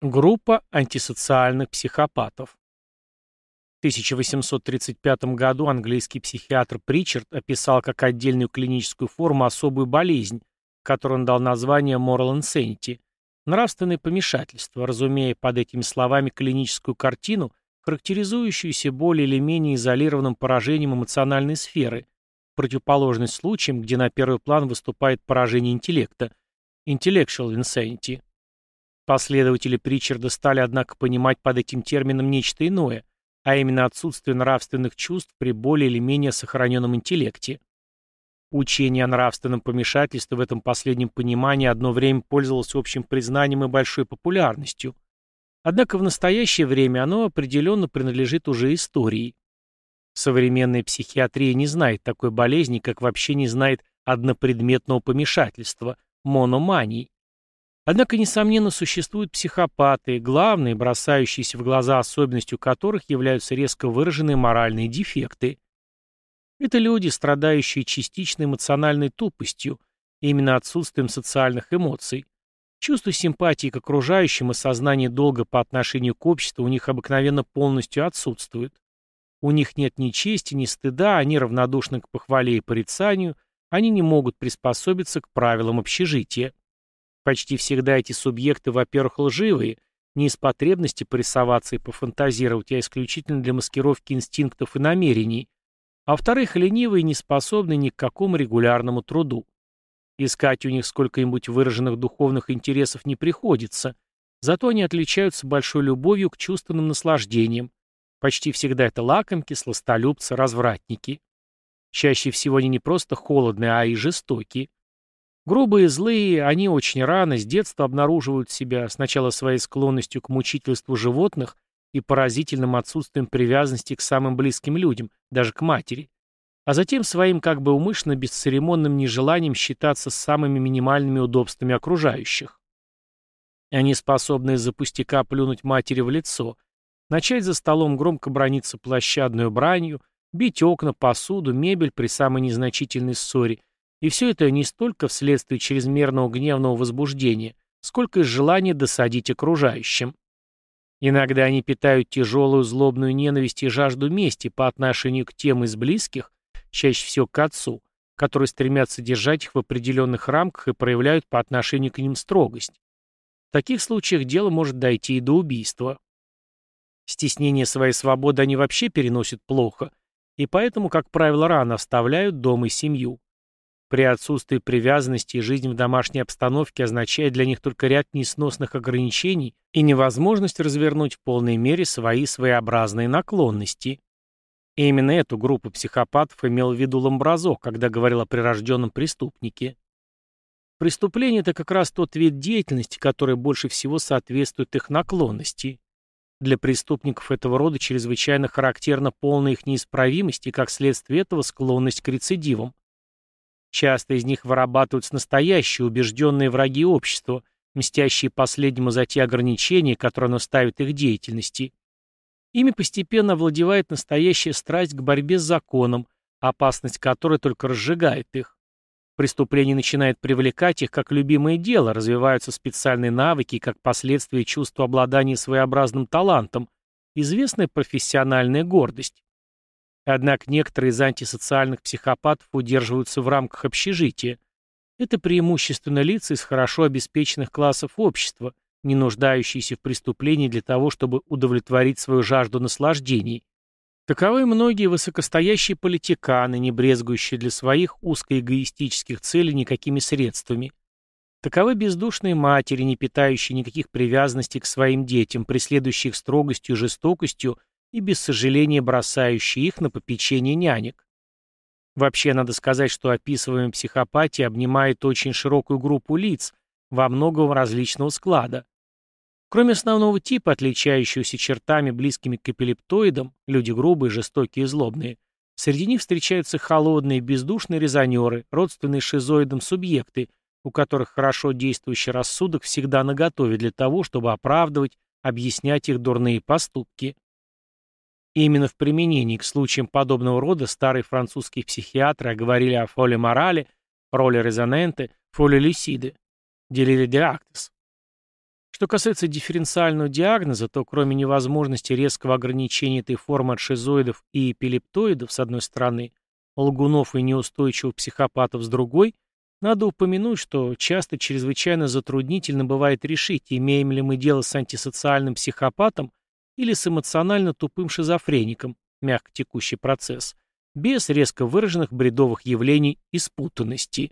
Группа антисоциальных психопатов. В 1835 году английский психиатр Причард описал как отдельную клиническую форму особую болезнь, которой он дал название moral insanity – нравственное помешательство, разумея под этими словами клиническую картину, характеризующуюся более или менее изолированным поражением эмоциональной сферы, противоположность случаям, где на первый план выступает поражение интеллекта – intellectual insanity – Последователи Причарда стали, однако, понимать под этим термином нечто иное, а именно отсутствие нравственных чувств при более или менее сохраненном интеллекте. Учение о нравственном помешательстве в этом последнем понимании одно время пользовалось общим признанием и большой популярностью. Однако в настоящее время оно определенно принадлежит уже истории. Современная психиатрия не знает такой болезни, как вообще не знает однопредметного помешательства – мономании. Однако, несомненно, существуют психопаты, главные, бросающиеся в глаза особенностью которых являются резко выраженные моральные дефекты. Это люди, страдающие частичной эмоциональной тупостью, именно отсутствием социальных эмоций. Чувство симпатии к окружающим и сознание долга по отношению к обществу у них обыкновенно полностью отсутствует. У них нет ни чести, ни стыда, они равнодушны к похвале и порицанию, они не могут приспособиться к правилам общежития. Почти всегда эти субъекты, во-первых, лживые, не из потребности порисоваться и пофантазировать, а исключительно для маскировки инстинктов и намерений, а во-вторых, ленивые и не способны ни к какому регулярному труду. Искать у них сколько-нибудь выраженных духовных интересов не приходится, зато они отличаются большой любовью к чувственным наслаждениям. Почти всегда это лакомки, сластолюбцы, развратники. Чаще всего они не просто холодные, а и жестокие. Грубые и злые, они очень рано, с детства обнаруживают себя сначала своей склонностью к мучительству животных и поразительным отсутствием привязанности к самым близким людям, даже к матери, а затем своим как бы умышленно бесцеремонным нежеланием считаться с самыми минимальными удобствами окружающих. Они способны из-за пустяка плюнуть матери в лицо, начать за столом громко брониться площадную бранью, бить окна, посуду, мебель при самой незначительной ссоре и все это не столько вследствие чрезмерного гневного возбуждения, сколько из желания досадить окружающим. Иногда они питают тяжелую злобную ненависть и жажду мести по отношению к тем из близких, чаще всего к отцу, которые стремятся держать их в определенных рамках и проявляют по отношению к ним строгость. В таких случаях дело может дойти и до убийства. Стеснение своей свободы они вообще переносят плохо, и поэтому, как правило, рано оставляют дом и семью. При отсутствии привязанности жизнь в домашней обстановке означает для них только ряд несносных ограничений и невозможность развернуть в полной мере свои своеобразные наклонности. И именно эту группу психопатов имел в виду Ламбразо, когда говорил о прирожденном преступнике. Преступление – это как раз тот вид деятельности, который больше всего соответствует их наклонности. Для преступников этого рода чрезвычайно характерна полная их неисправимость и, как следствие этого, склонность к рецидивам. Часто из них вырабатываются настоящие убежденные враги общества, мстящие последнему за те ограничения, которые оно ставит их деятельности. Ими постепенно овладевает настоящая страсть к борьбе с законом, опасность которой только разжигает их. Преступление начинает привлекать их как любимое дело, развиваются специальные навыки как последствие чувство обладания своеобразным талантом, известная профессиональная гордость. Однако некоторые из антисоциальных психопатов удерживаются в рамках общежития. Это преимущественно лица из хорошо обеспеченных классов общества, не нуждающиеся в преступлении для того, чтобы удовлетворить свою жажду наслаждений. Таковы многие высокостоящие политиканы, не брезгующие для своих узкоэгоистических целей никакими средствами. Таковы бездушные матери, не питающие никаких привязанностей к своим детям, преследующие строгостью и жестокостью и без сожаления бросающие их на попечение нянек. Вообще, надо сказать, что описываемая психопатия обнимает очень широкую группу лиц, во многом различного склада. Кроме основного типа, отличающегося чертами, близкими к эпилептоидам, люди грубые, жестокие и злобные, среди них встречаются холодные, бездушные резонеры, родственные шизоидам субъекты, у которых хорошо действующий рассудок всегда наготове для того, чтобы оправдывать, объяснять их дурные поступки. И именно в применении к случаям подобного рода старые французские психиатры говорили о фоле морали, роли резоненте, фоле люсиде, делире де актес. Что касается дифференциального диагноза, то кроме невозможности резкого ограничения этой формы от шизоидов и эпилептоидов с одной стороны, лгунов и неустойчивых психопатов с другой, надо упомянуть, что часто чрезвычайно затруднительно бывает решить, имеем ли мы дело с антисоциальным психопатом или с эмоционально тупым шизофреником, мягко текущий процесс, без резко выраженных бредовых явлений и спутанности.